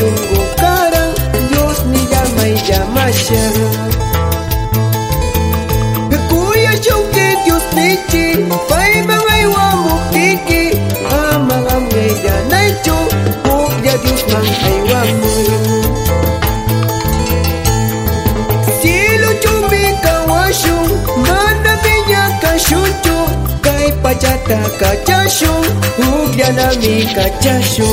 shungukaran Diosni llama y llama Kakuya shunke Dios nichi Paima maiwa mukiki Ama gamne yanaichu Mugya Dios man aiwa muru Silo chumbi kawashu Mana minya kashunchu Kai pachata kachashu Mugya nami kachashu